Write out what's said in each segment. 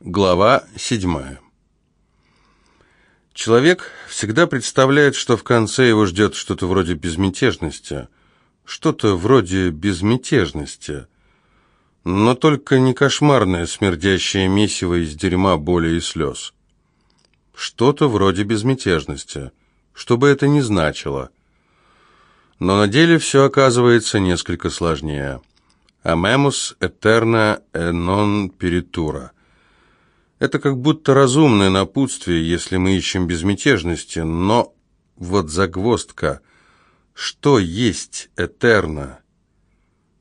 Глава седьмая. Человек всегда представляет, что в конце его ждет что-то вроде безмятежности. Что-то вроде безмятежности. Но только не кошмарное смердящее месиво из дерьма, боли и слез. Что-то вроде безмятежности. Что бы это ни значило. Но на деле все оказывается несколько сложнее. Амемус этерна энон перитура. Это как будто разумное напутствие, если мы ищем безмятежности, но вот загвоздка. Что есть этерно?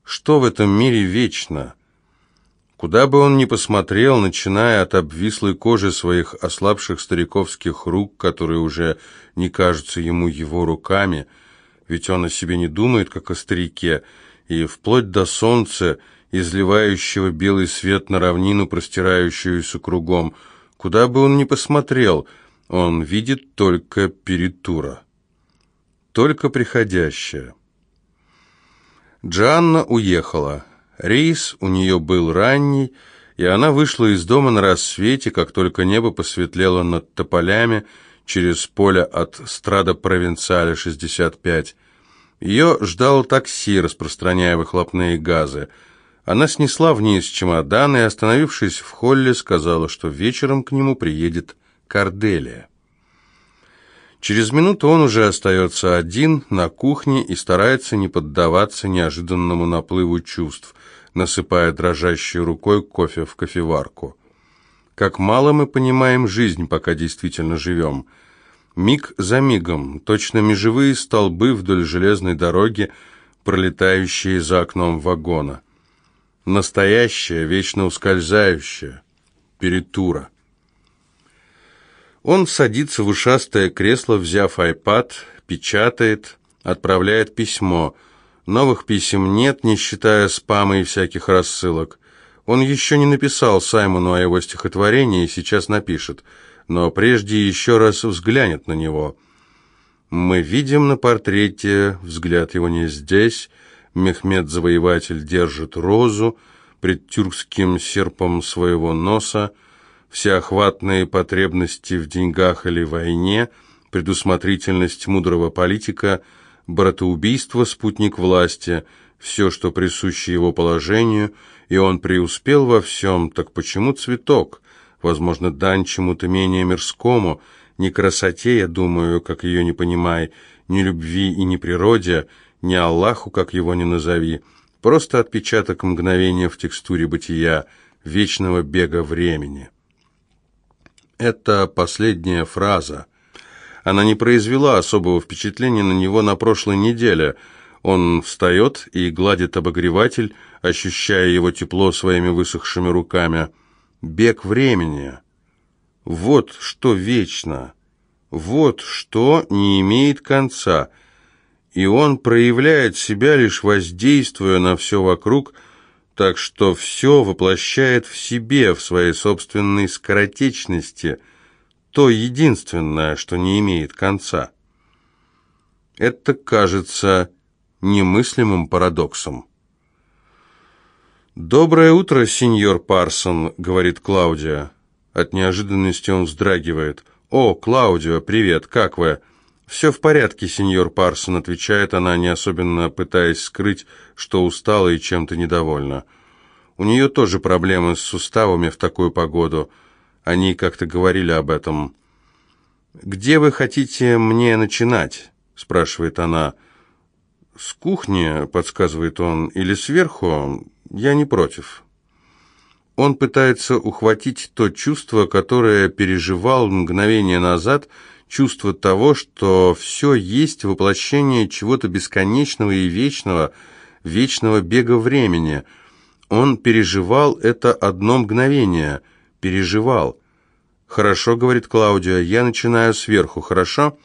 Что в этом мире вечно? Куда бы он ни посмотрел, начиная от обвислой кожи своих ослабших стариковских рук, которые уже не кажутся ему его руками, ведь он о себе не думает, как о старике, и вплоть до солнца, изливающего белый свет на равнину, простирающуюся кругом. Куда бы он ни посмотрел, он видит только перитура, только приходящее. Джанна уехала. Рейс у нее был ранний, и она вышла из дома на рассвете, как только небо посветлело над тополями через поле от Страда Провинциаля 65. Ее ждал такси, распространяя выхлопные газы. Она снесла вниз чемодан и, остановившись в холле, сказала, что вечером к нему приедет Корделия. Через минуту он уже остается один на кухне и старается не поддаваться неожиданному наплыву чувств, насыпая дрожащей рукой кофе в кофеварку. Как мало мы понимаем жизнь, пока действительно живем. Миг за мигом, точно межевые столбы вдоль железной дороги, пролетающие за окном вагона. Настоящая, вечно ускользающая, перетура. Он садится в ушастое кресло, взяв айпад, печатает, отправляет письмо. Новых писем нет, не считая спама и всяких рассылок. Он еще не написал Саймону о его стихотворении и сейчас напишет, но прежде еще раз взглянет на него. Мы видим на портрете, взгляд его не здесь, Мехмед-завоеватель держит розу пред тюркским серпом своего носа, всеохватные потребности в деньгах или войне, предусмотрительность мудрого политика, братоубийство, спутник власти, все, что присуще его положению, и он преуспел во всем, так почему цветок? Возможно, дань чему-то менее мирскому, не красоте, я думаю, как ее не понимай, ни любви и ни природе, не Аллаху, как его ни назови, просто отпечаток мгновения в текстуре бытия, вечного бега времени. Это последняя фраза. Она не произвела особого впечатления на него на прошлой неделе. Он встает и гладит обогреватель, ощущая его тепло своими высохшими руками. Бег времени. Вот что вечно. Вот что не имеет конца – и он проявляет себя, лишь воздействуя на все вокруг, так что все воплощает в себе, в своей собственной скоротечности, то единственное, что не имеет конца. Это кажется немыслимым парадоксом. «Доброе утро, сеньор Парсон», — говорит Клаудия. От неожиданности он вздрагивает. «О, Клаудио, привет, как вы?» «Все в порядке, сеньор Парсон», — отвечает она, не особенно пытаясь скрыть, что устала и чем-то недовольна. У нее тоже проблемы с суставами в такую погоду. Они как-то говорили об этом. «Где вы хотите мне начинать?» — спрашивает она. «С кухни», — подсказывает он, — «или сверху? Я не против». Он пытается ухватить то чувство, которое переживал мгновение назад — чувство того, что все есть воплощение чего-то бесконечного и вечного, вечного бега времени. Он переживал это одно мгновение, переживал. «Хорошо», — говорит Клаудия, — «я начинаю сверху, хорошо?»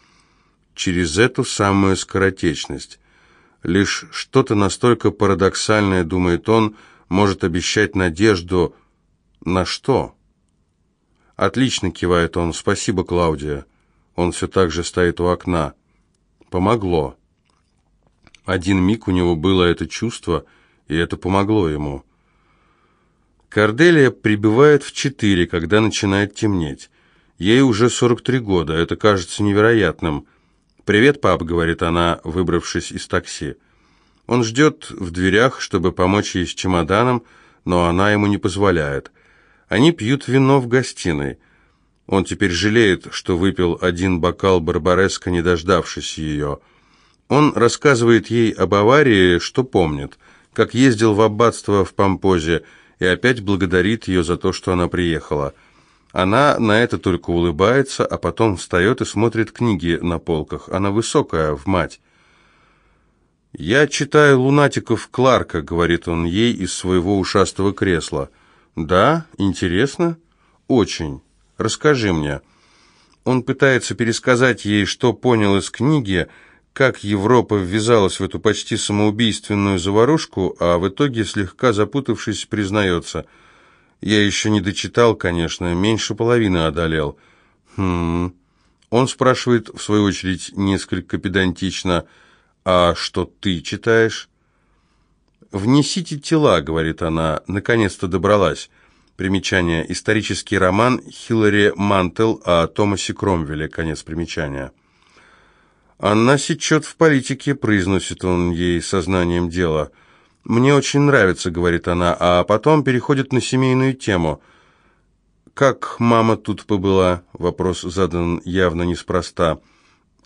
Через эту самую скоротечность. Лишь что-то настолько парадоксальное, думает он, может обещать надежду на что? «Отлично», — кивает он, — «спасибо, Клаудия». Он все так же стоит у окна. Помогло. Один миг у него было это чувство, и это помогло ему. Корделия прибывает в четыре, когда начинает темнеть. Ей уже 43 года, это кажется невероятным. «Привет, пап», — говорит она, выбравшись из такси. Он ждет в дверях, чтобы помочь ей с чемоданом, но она ему не позволяет. Они пьют вино в гостиной. Он теперь жалеет, что выпил один бокал барбареска, не дождавшись ее. Он рассказывает ей об аварии, что помнит, как ездил в аббатство в Помпозе, и опять благодарит ее за то, что она приехала. Она на это только улыбается, а потом встает и смотрит книги на полках. Она высокая, в мать. «Я читаю «Лунатиков Кларка», — говорит он ей из своего ушастого кресла. «Да? Интересно?» «Очень. Расскажи мне». Он пытается пересказать ей, что понял из книги, как Европа ввязалась в эту почти самоубийственную заварушку, а в итоге, слегка запутавшись, признается. «Я еще не дочитал, конечно, меньше половины одолел». «Хм...» Он спрашивает, в свою очередь, несколько педантично, «А что ты читаешь?» «Внесите тела», — говорит она, — наконец-то добралась. Примечание. Исторический роман Хиллари Мантел о Томасе Кромвеле. Конец примечания. «Она сечет в политике», — произносит он ей сознанием дела. «Мне очень нравится», — говорит она, а потом переходит на семейную тему. «Как мама тут побыла?» — вопрос задан явно неспроста.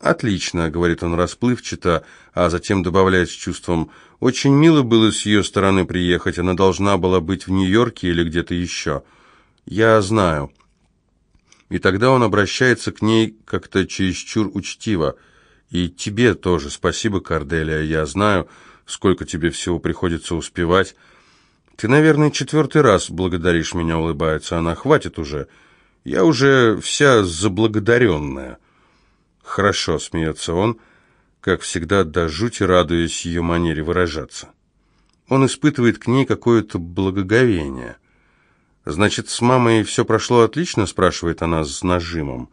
«Отлично», — говорит он расплывчато, а затем добавляет с чувством, «очень мило было с ее стороны приехать, она должна была быть в Нью-Йорке или где-то еще». «Я знаю». И тогда он обращается к ней как-то чересчур учтиво. «И тебе тоже спасибо, Корделия, я знаю, сколько тебе всего приходится успевать». «Ты, наверное, четвертый раз благодаришь меня», — улыбается она. «Хватит уже. Я уже вся заблагодаренная». «Хорошо», — смеется он, как всегда до жути радуясь ее манере выражаться. Он испытывает к ней какое-то благоговение. «Значит, с мамой все прошло отлично?» — спрашивает она с нажимом.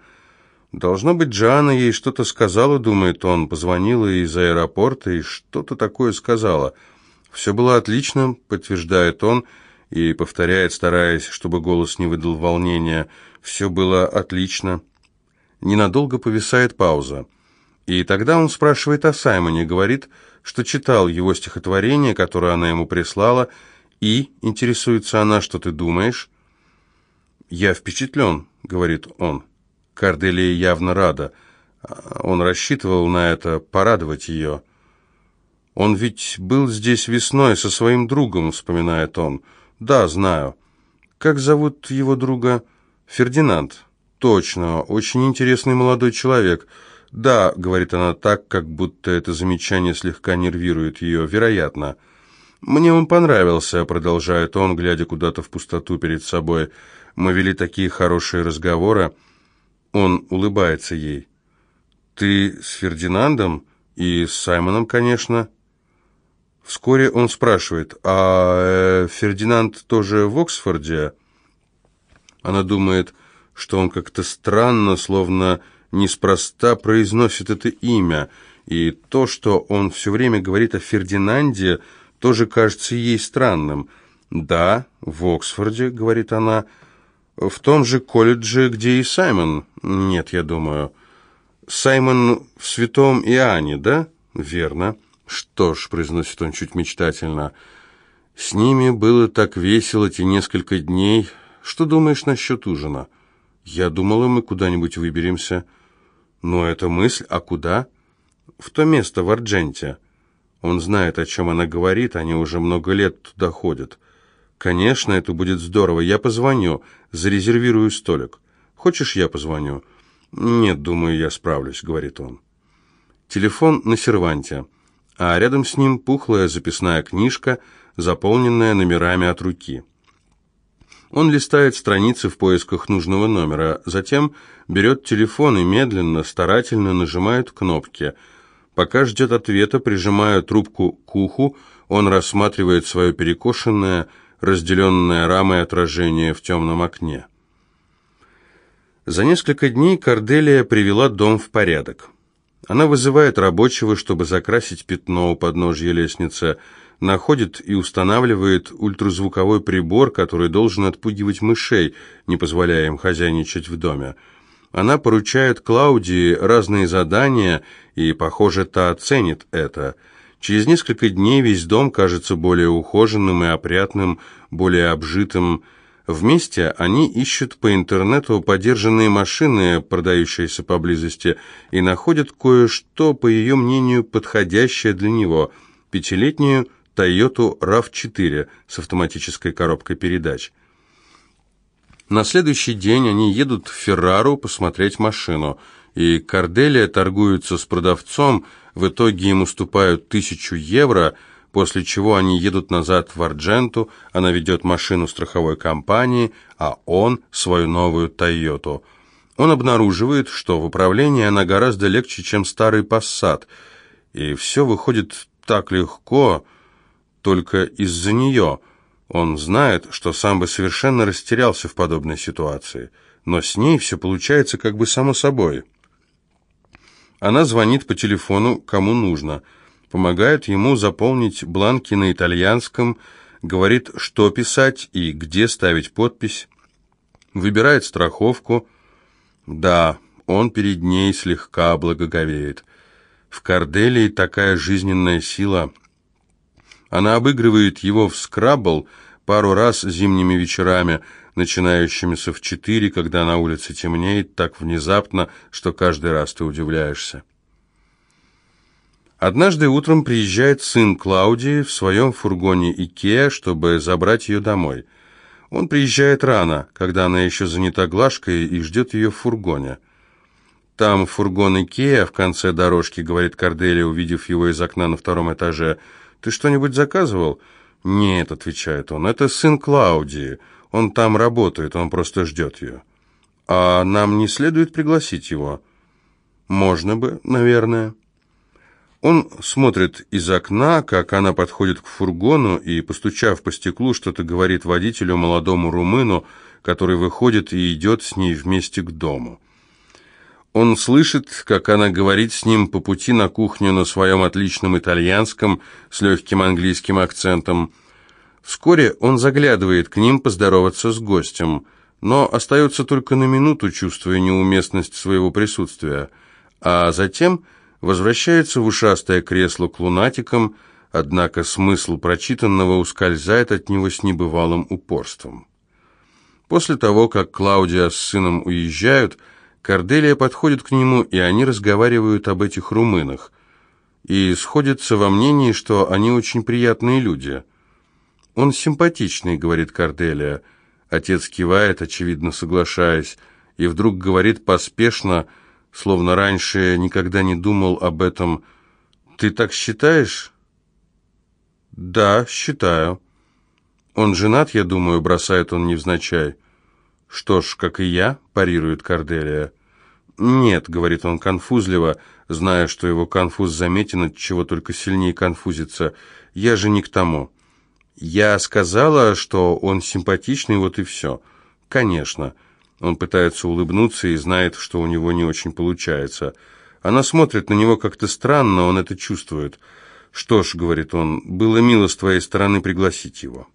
«Должно быть, Джоанна ей что-то сказала, — думает он, — позвонила из аэропорта и что-то такое сказала. Все было отлично, — подтверждает он и повторяет, стараясь, чтобы голос не выдал волнения. Все было отлично». Ненадолго повисает пауза. И тогда он спрашивает о Саймоне, говорит, что читал его стихотворение, которое она ему прислала, и, интересуется она, что ты думаешь? «Я впечатлен», — говорит он. Карделия явно рада. Он рассчитывал на это, порадовать ее. «Он ведь был здесь весной со своим другом», — вспоминает он. «Да, знаю. Как зовут его друга?» «Фердинанд». «Точно, очень интересный молодой человек». «Да», — говорит она так, как будто это замечание слегка нервирует ее, вероятно. «Мне он понравился», — продолжает он, глядя куда-то в пустоту перед собой. «Мы вели такие хорошие разговоры». Он улыбается ей. «Ты с Фердинандом и с Саймоном, конечно?» Вскоре он спрашивает, «А э, Фердинанд тоже в Оксфорде?» Она думает, что он как-то странно, словно неспроста произносит это имя, и то, что он все время говорит о Фердинанде, тоже кажется ей странным. «Да, в Оксфорде», — говорит она, — «в том же колледже, где и Саймон». «Нет, я думаю». «Саймон в Святом Иоанне, да?» «Верно». «Что ж», — произносит он чуть мечтательно, — «с ними было так весело те несколько дней. Что думаешь насчет ужина?» «Я думала, мы куда-нибудь выберемся». «Но это мысль, а куда?» «В то место, в Ардженте». Он знает, о чем она говорит, они уже много лет туда ходят. «Конечно, это будет здорово. Я позвоню, зарезервирую столик. Хочешь, я позвоню?» «Нет, думаю, я справлюсь», — говорит он. Телефон на серванте, а рядом с ним пухлая записная книжка, заполненная номерами от руки. Он листает страницы в поисках нужного номера, затем берет телефон и медленно, старательно нажимает кнопки. Пока ждет ответа, прижимая трубку к уху, он рассматривает свое перекошенное, разделенное рамой отражение в темном окне. За несколько дней Корделия привела дом в порядок. Она вызывает рабочего, чтобы закрасить пятно у подножья лестницы, находит и устанавливает ультразвуковой прибор, который должен отпугивать мышей, не позволяя им хозяйничать в доме. Она поручает Клаудии разные задания, и, похоже, та оценит это. Через несколько дней весь дом кажется более ухоженным и опрятным, более обжитым. Вместе они ищут по интернету подержанные машины, продающиеся поблизости, и находят кое-что, по ее мнению, подходящее для него – пятилетнюю Toyota RAV4 с автоматической коробкой передач. На следующий день они едут в Феррару посмотреть машину, и Корделия торгуется с продавцом, в итоге им уступают тысячу евро, после чего они едут назад в Ардженту, она ведет машину страховой компании, а он свою новую Тойоту. Он обнаруживает, что в управлении она гораздо легче, чем старый Passat, и все выходит так легко, только из-за нее – он знает, что сам бы совершенно растерялся в подобной ситуации, но с ней все получается как бы само собой. Она звонит по телефону, кому нужно, помогает ему заполнить бланки на итальянском, говорит, что писать и где ставить подпись, выбирает страховку. Да, он перед ней слегка благоговеет. В Корделии такая жизненная сила – она обыгрывает его в скраббл пару раз зимними вечерами, начинающимися в четыре, когда на улице темнеет так внезапно, что каждый раз ты удивляешься. Однажды утром приезжает сын Клаудии в своем фургоне Икеа, чтобы забрать ее домой. Он приезжает рано, когда она еще занята глажкой и ждет ее в фургоне. «Там фургон Икеа в конце дорожки», — говорит Корделия, увидев его из окна на втором этаже, — «Ты что-нибудь заказывал?» «Нет», — отвечает он, — «это сын Клаудии. Он там работает, он просто ждет ее». «А нам не следует пригласить его?» «Можно бы, наверное». Он смотрит из окна, как она подходит к фургону и, постучав по стеклу, что-то говорит водителю, молодому румыну, который выходит и идет с ней вместе к дому. Он слышит, как она говорит с ним по пути на кухню на своем отличном итальянском с легким английским акцентом. Вскоре он заглядывает к ним поздороваться с гостем, но остается только на минуту, чувствуя неуместность своего присутствия, а затем возвращается в ушастое кресло к лунатикам, однако смысл прочитанного ускользает от него с небывалым упорством. После того, как Клаудия с сыном уезжают, Корделия подходит к нему, и они разговаривают об этих румынах. И сходятся во мнении, что они очень приятные люди. «Он симпатичный», — говорит Корделия. Отец кивает, очевидно соглашаясь, и вдруг говорит поспешно, словно раньше никогда не думал об этом. «Ты так считаешь?» «Да, считаю». «Он женат, я думаю», — бросает он невзначай. «Что ж, как и я», – парирует Корделия. «Нет», – говорит он конфузливо, зная, что его конфуз заметен, от чего только сильнее конфузится. «Я же не к тому». «Я сказала, что он симпатичный, вот и все». «Конечно». Он пытается улыбнуться и знает, что у него не очень получается. Она смотрит на него как-то странно, он это чувствует. «Что ж», — говорит он, — «было мило с твоей стороны пригласить его».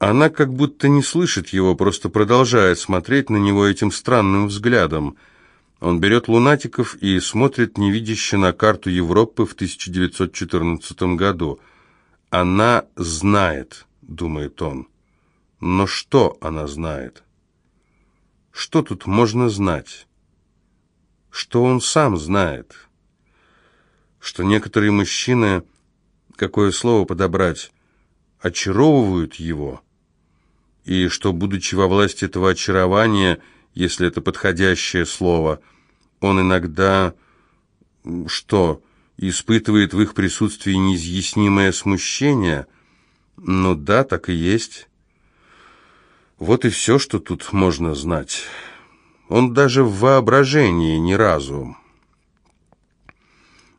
Она как будто не слышит его, просто продолжает смотреть на него этим странным взглядом. Он берет лунатиков и смотрит невидяще на карту Европы в 1914 году. «Она знает», — думает он. Но что она знает? Что тут можно знать? Что он сам знает? Что некоторые мужчины, какое слово подобрать, очаровывают его — и что, будучи во власти этого очарования, если это подходящее слово, он иногда, что, испытывает в их присутствии неизъяснимое смущение? Ну да, так и есть. Вот и все, что тут можно знать. Он даже в воображении ни разу.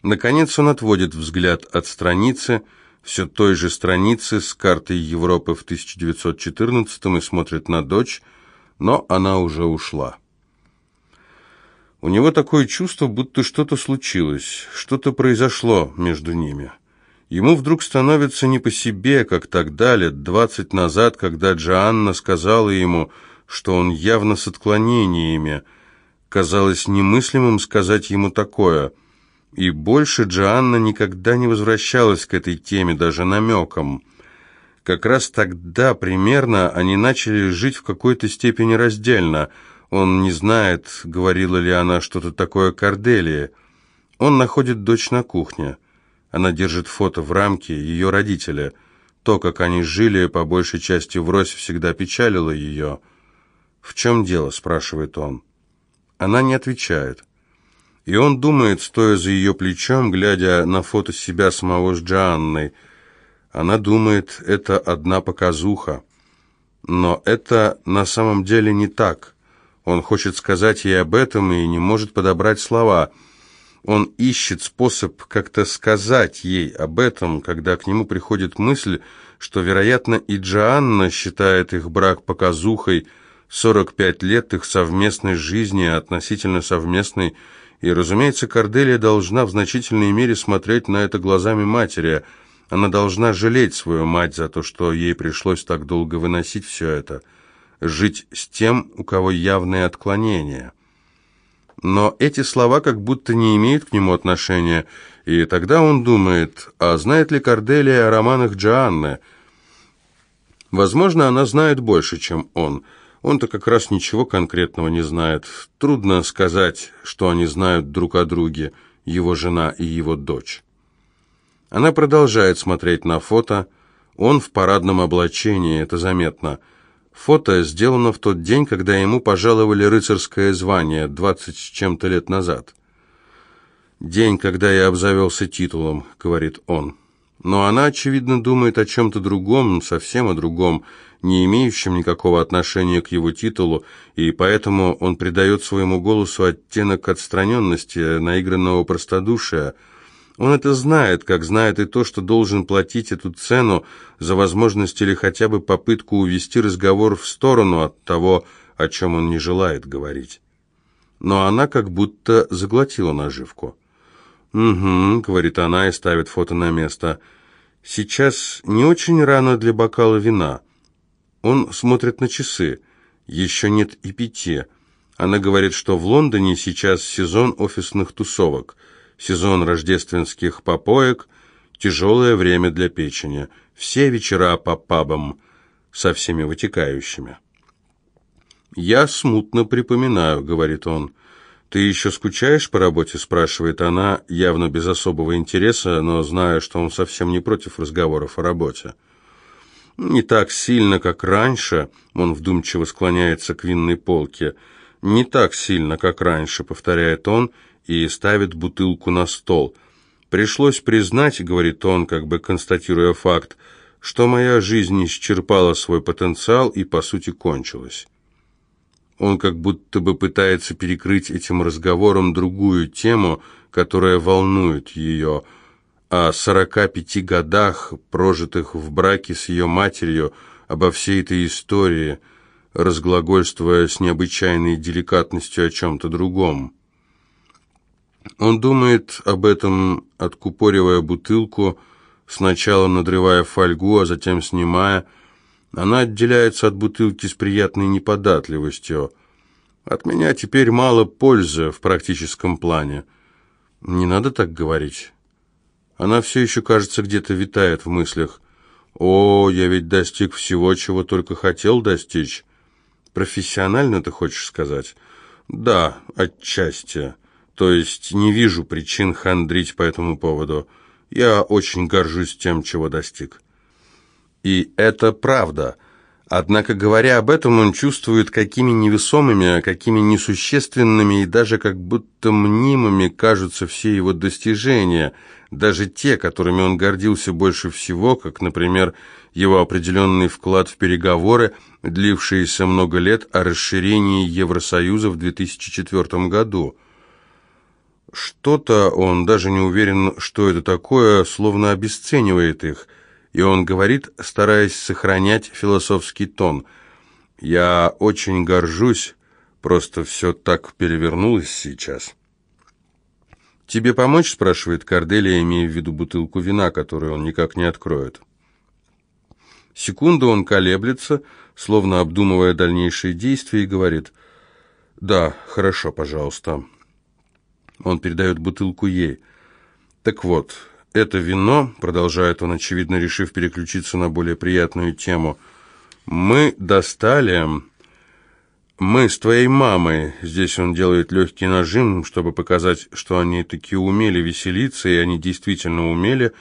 Наконец он отводит взгляд от страницы, все той же страницы с картой Европы в 1914 и смотрит на дочь, но она уже ушла. У него такое чувство, будто что-то случилось, что-то произошло между ними. Ему вдруг становится не по себе, как тогда, лет двадцать назад, когда Джоанна сказала ему, что он явно с отклонениями. Казалось немыслимым сказать ему такое. И больше Джоанна никогда не возвращалась к этой теме, даже намеком. Как раз тогда примерно они начали жить в какой-то степени раздельно. Он не знает, говорила ли она что-то такое Корделии. Он находит дочь на кухне. Она держит фото в рамке ее родителя. То, как они жили, по большей части врозь, всегда печалило ее. «В чем дело?» – спрашивает он. Она не отвечает. И он думает, стоя за ее плечом, глядя на фото себя самого с Джоанной. Она думает, это одна показуха. Но это на самом деле не так. Он хочет сказать ей об этом и не может подобрать слова – он ищет способ как-то сказать ей об этом, когда к нему приходит мысль, что, вероятно, и Джоанна считает их брак показухой, 45 лет их совместной жизни, относительно совместной, и, разумеется, Корделия должна в значительной мере смотреть на это глазами матери. Она должна жалеть свою мать за то, что ей пришлось так долго выносить все это, жить с тем, у кого явные отклонения. Но эти слова как будто не имеют к нему отношения, и тогда он думает, а знает ли Корделия о романах Джоанны? Возможно, она знает больше, чем он. Он-то как раз ничего конкретного не знает. Трудно сказать, что они знают друг о друге, его жена и его дочь. Она продолжает смотреть на фото. Он в парадном облачении, это заметно – Фото сделано в тот день, когда ему пожаловали рыцарское звание, двадцать с чем-то лет назад. «День, когда я обзавелся титулом», — говорит он. Но она, очевидно, думает о чем-то другом, совсем о другом, не имеющем никакого отношения к его титулу, и поэтому он придает своему голосу оттенок отстраненности, наигранного простодушия — он это знает, как знает и то, что должен платить эту цену за возможность или хотя бы попытку увести разговор в сторону от того, о чем он не желает говорить. Но она как будто заглотила наживку. «Угу», — говорит она и ставит фото на место. «Сейчас не очень рано для бокала вина». Он смотрит на часы. Еще нет и пяти. Она говорит, что в Лондоне сейчас сезон офисных тусовок — сезон рождественских попоек, тяжелое время для печени, все вечера по пабам со всеми вытекающими. «Я смутно припоминаю», — говорит он. «Ты еще скучаешь по работе?» — спрашивает она, явно без особого интереса, но зная, что он совсем не против разговоров о работе. «Не так сильно, как раньше», — он вдумчиво склоняется к винной полке. «Не так сильно, как раньше», — повторяет он, — и ставит бутылку на стол. «Пришлось признать, — говорит он, как бы констатируя факт, — что моя жизнь исчерпала свой потенциал и, по сути, кончилась». Он как будто бы пытается перекрыть этим разговором другую тему, которая волнует ее, о сорока пяти годах, прожитых в браке с ее матерью, обо всей этой истории, разглагольствуя с необычайной деликатностью о чем-то другом. Он думает об этом, откупоривая бутылку, сначала надрывая фольгу, а затем снимая. Она отделяется от бутылки с приятной неподатливостью. От меня теперь мало пользы в практическом плане. Не надо так говорить. Она все еще, кажется, где-то витает в мыслях. «О, я ведь достиг всего, чего только хотел достичь». «Профессионально, ты хочешь сказать?» «Да, отчасти». То есть не вижу причин хандрить по этому поводу. Я очень горжусь тем, чего достиг. И это правда. Однако, говоря об этом, он чувствует, какими невесомыми, какими несущественными и даже как будто мнимыми кажутся все его достижения, даже те, которыми он гордился больше всего, как, например, его определенный вклад в переговоры, длившиеся много лет о расширении Евросоюза в 2004 году – что-то, он даже не уверен, что это такое, словно обесценивает их, и он говорит, стараясь сохранять философский тон. «Я очень горжусь, просто все так перевернулось сейчас». «Тебе помочь?» – спрашивает Корделия, имея в виду бутылку вина, которую он никак не откроет. Секунду он колеблется, словно обдумывая дальнейшие действия, и говорит «Да, хорошо, пожалуйста». Он передает бутылку ей. «Так вот, это вино», — продолжает он, очевидно, решив переключиться на более приятную тему, «мы достали...» «Мы с твоей мамой...» Здесь он делает легкий нажим, чтобы показать, что они таки умели веселиться, и они действительно умели.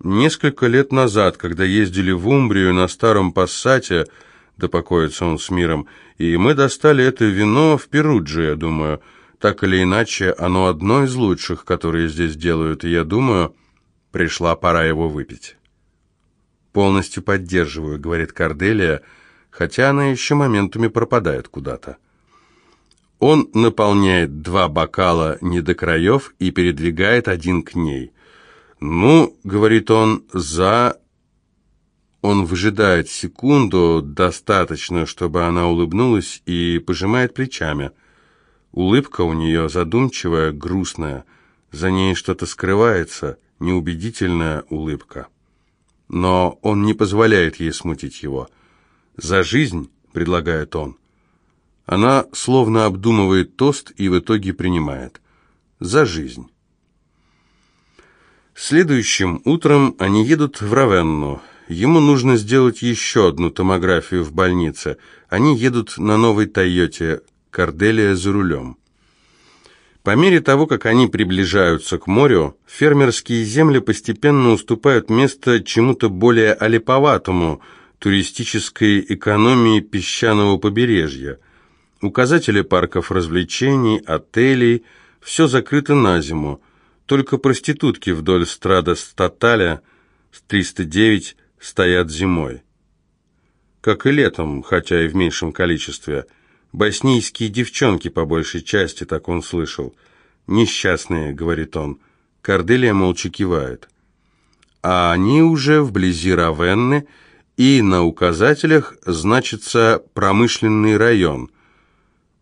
Несколько лет назад, когда ездили в Умбрию на старом пассате, да покоится он с миром, и мы достали это вино в Перудже, я думаю. Так или иначе, оно одно из лучших, которые здесь делают, и я думаю, пришла пора его выпить. «Полностью поддерживаю», — говорит Корделия, — хотя она еще моментами пропадает куда-то. Он наполняет два бокала не до краев и передвигает один к ней. «Ну, — говорит он, — за...» Он выжидает секунду, достаточно, чтобы она улыбнулась, и пожимает плечами. Улыбка у нее задумчивая, грустная. За ней что-то скрывается, неубедительная улыбка. Но он не позволяет ей смутить его. «За жизнь», — предлагает он. Она словно обдумывает тост и в итоге принимает. «За жизнь». Следующим утром они едут в Равенну. Ему нужно сделать еще одну томографию в больнице. Они едут на новой «Тойоте», Корделия за рулем. По мере того, как они приближаются к морю, фермерские земли постепенно уступают место чему-то более олиповатому – туристической экономии песчаного побережья. Указатели парков развлечений, отелей – все закрыто на зиму. Только проститутки вдоль страда Статаля с 309 стоят зимой. Как и летом, хотя и в меньшем количестве. Боснийские девчонки, по большей части, так он слышал. «Несчастные», — говорит он. Корделия молча кивает. А они уже вблизи Равенны — и на указателях значится «промышленный район».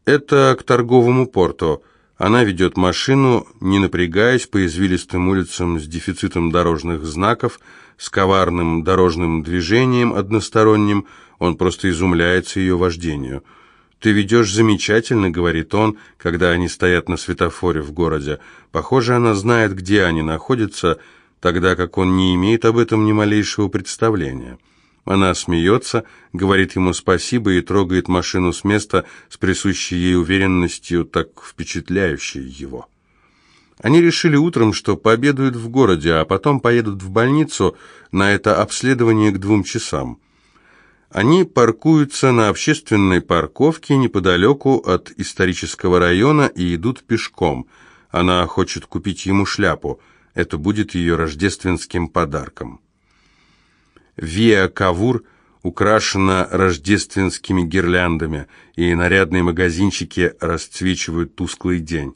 Это к торговому порту. Она ведет машину, не напрягаясь по извилистым улицам с дефицитом дорожных знаков, с коварным дорожным движением односторонним, он просто изумляется ее вождению. «Ты ведешь замечательно», — говорит он, когда они стоят на светофоре в городе. «Похоже, она знает, где они находятся», тогда как он не имеет об этом ни малейшего представления. Она смеется, говорит ему спасибо и трогает машину с места с присущей ей уверенностью, так впечатляющей его. Они решили утром, что пообедают в городе, а потом поедут в больницу на это обследование к двум часам. Они паркуются на общественной парковке неподалеку от исторического района и идут пешком. Она хочет купить ему шляпу. Это будет ее рождественским подарком. Виа Кавур украшена рождественскими гирляндами, и нарядные магазинчики расцвечивают тусклый день.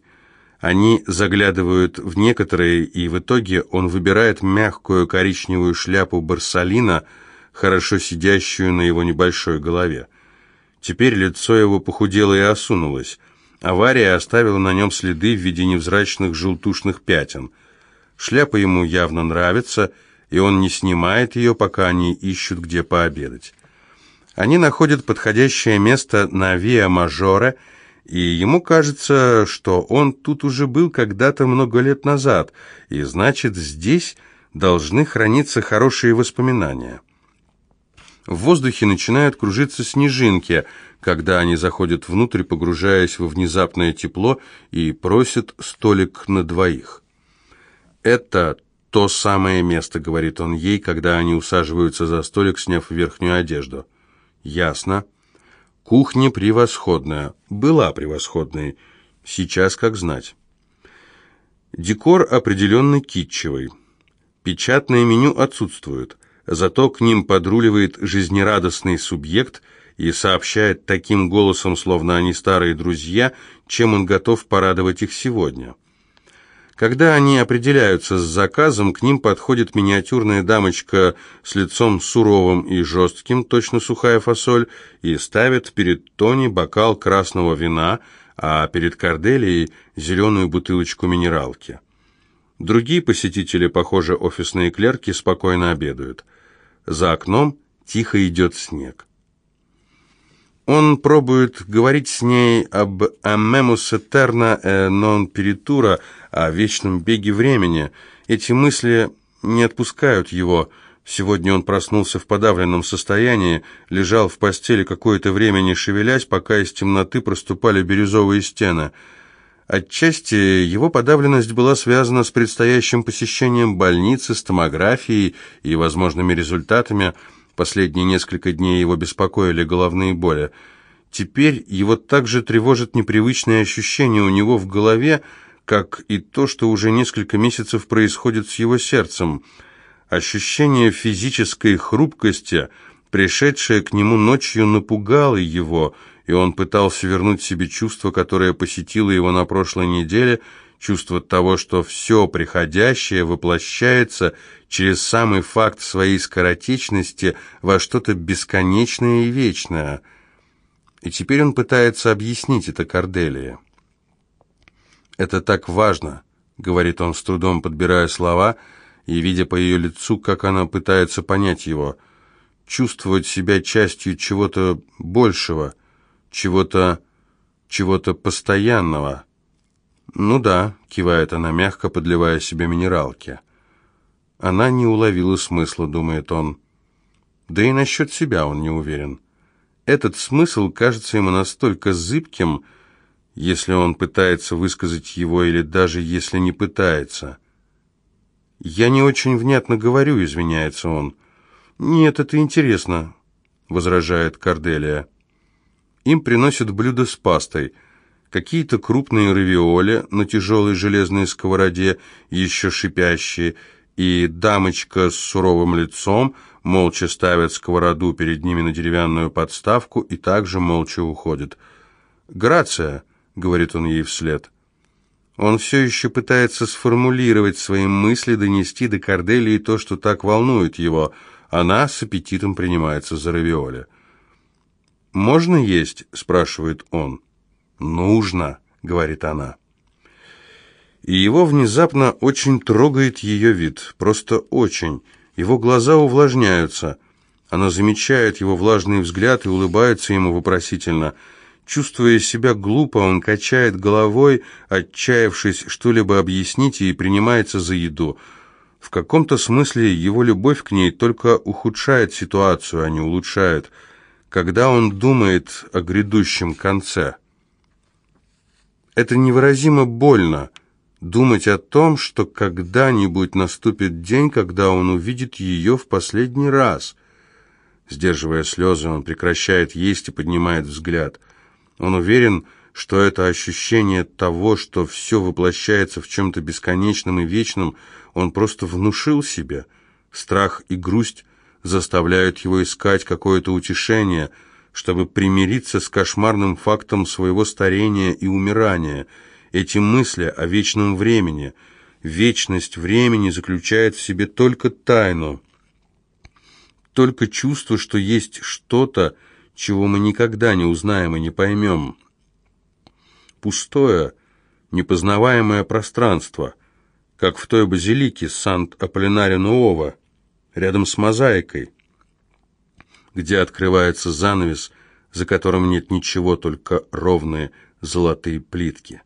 Они заглядывают в некоторые, и в итоге он выбирает мягкую коричневую шляпу Барсалина, хорошо сидящую на его небольшой голове. Теперь лицо его похудело и осунулось. Авария оставила на нем следы в виде невзрачных желтушных пятен. Шляпа ему явно нравится – и он не снимает ее, пока они ищут, где пообедать. Они находят подходящее место на Виа Мажоре, и ему кажется, что он тут уже был когда-то много лет назад, и значит, здесь должны храниться хорошие воспоминания. В воздухе начинают кружиться снежинки, когда они заходят внутрь, погружаясь во внезапное тепло, и просят столик на двоих. Это то самое место», — говорит он ей, когда они усаживаются за столик, сняв верхнюю одежду. «Ясно. Кухня превосходная. Была превосходной. Сейчас как знать». Декор определенно китчевый. Печатное меню отсутствует, зато к ним подруливает жизнерадостный субъект и сообщает таким голосом, словно они старые друзья, чем он готов порадовать их сегодня. Когда они определяются с заказом, к ним подходит миниатюрная дамочка с лицом суровым и жестким, точно сухая фасоль, и ставит перед Тони бокал красного вина, а перед Корделией зеленую бутылочку минералки. Другие посетители, похоже, офисные клерки, спокойно обедают. За окном тихо идет снег. Он пробует говорить с ней об «amemos eterna e non peritura», о вечном беге времени. Эти мысли не отпускают его. Сегодня он проснулся в подавленном состоянии, лежал в постели какое-то время не шевелясь, пока из темноты проступали бирюзовые стены. Отчасти его подавленность была связана с предстоящим посещением больницы, с и возможными результатами – Последние несколько дней его беспокоили головные боли. Теперь его также тревожит непривычное ощущение у него в голове, как и то, что уже несколько месяцев происходит с его сердцем. Ощущение физической хрупкости, пришедшее к нему ночью, напугало его, и он пытался вернуть себе чувство, которое посетило его на прошлой неделе, чувство того, что все приходящее воплощается через самый факт своей скоротечности во что-то бесконечное и вечное. И теперь он пытается объяснить это Корделии. «Это так важно», — говорит он с трудом, подбирая слова, и видя по ее лицу, как она пытается понять его, чувствовать себя частью чего-то большего, чего-то чего-то постоянного. «Ну да», — кивает она мягко, подливая себе минералки. Она не уловила смысла, думает он. Да и насчет себя он не уверен. Этот смысл кажется ему настолько зыбким, если он пытается высказать его или даже если не пытается. «Я не очень внятно говорю», — извиняется он. «Нет, это интересно», — возражает Корделия. Им приносят блюдо с пастой — какие-то крупные равиоли на тяжелой железной сковороде, еще шипящие, и дамочка с суровым лицом молча ставит сковороду перед ними на деревянную подставку и также молча уходит. «Грация», — говорит он ей вслед. Он все еще пытается сформулировать свои мысли, донести до Корделии то, что так волнует его. Она с аппетитом принимается за равиоли. «Можно есть?» — спрашивает он. «Нужно», — говорит она. И его внезапно очень трогает ее вид, просто очень. Его глаза увлажняются. Она замечает его влажный взгляд и улыбается ему вопросительно. Чувствуя себя глупо, он качает головой, отчаявшись что-либо объяснить, и принимается за еду. В каком-то смысле его любовь к ней только ухудшает ситуацию, а не улучшает, когда он думает о грядущем конце. Это невыразимо больно думать о том, что когда-нибудь наступит день, когда он увидит ее в последний раз. Сдерживая слезы, он прекращает есть и поднимает взгляд. Он уверен, что это ощущение того, что все воплощается в чем-то бесконечном и вечном, он просто внушил себе. Страх и грусть заставляют его искать какое-то утешение – чтобы примириться с кошмарным фактом своего старения и умирания. Эти мысли о вечном времени, вечность времени заключает в себе только тайну, только чувство, что есть что-то, чего мы никогда не узнаем и не поймем. Пустое, непознаваемое пространство, как в той базилике Сант-Аполлинаре Нуова, рядом с мозаикой где открывается занавес, за которым нет ничего, только ровные золотые плитки.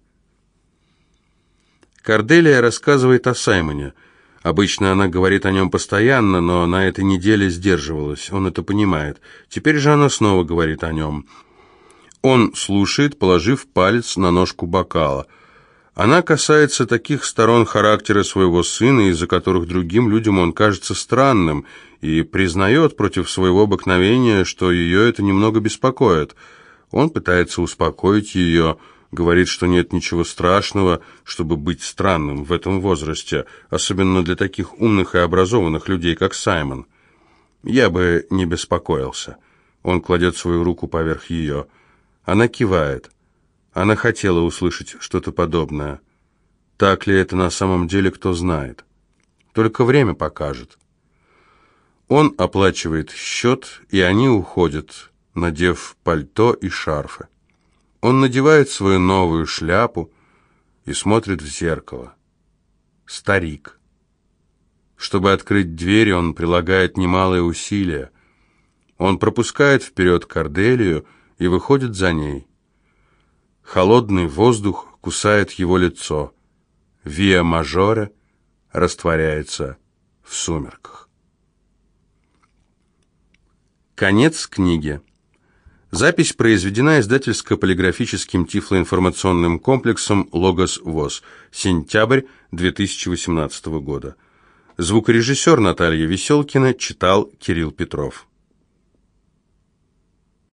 Корделия рассказывает о Саймоне. Обычно она говорит о нем постоянно, но на этой неделе сдерживалась. Он это понимает. Теперь же она снова говорит о нем. Он слушает, положив палец на ножку бокала – она касается таких сторон характера своего сына, из-за которых другим людям он кажется странным, и признает против своего обыкновения, что ее это немного беспокоит. Он пытается успокоить ее, говорит, что нет ничего страшного, чтобы быть странным в этом возрасте, особенно для таких умных и образованных людей, как Саймон. Я бы не беспокоился. Он кладет свою руку поверх ее. Она кивает. Она хотела услышать что-то подобное. Так ли это на самом деле, кто знает. Только время покажет. Он оплачивает счет, и они уходят, надев пальто и шарфы. Он надевает свою новую шляпу и смотрит в зеркало. Старик. Чтобы открыть дверь, он прилагает немалые усилия. Он пропускает вперед Корделию и выходит за ней. Холодный воздух кусает его лицо. Виа Мажоре растворяется в сумерках. Конец книги. Запись произведена издательско-полиграфическим тифлоинформационным комплексом «Логос ВОЗ», сентябрь 2018 года. Звукорежиссер Наталья Веселкина читал Кирилл Петров.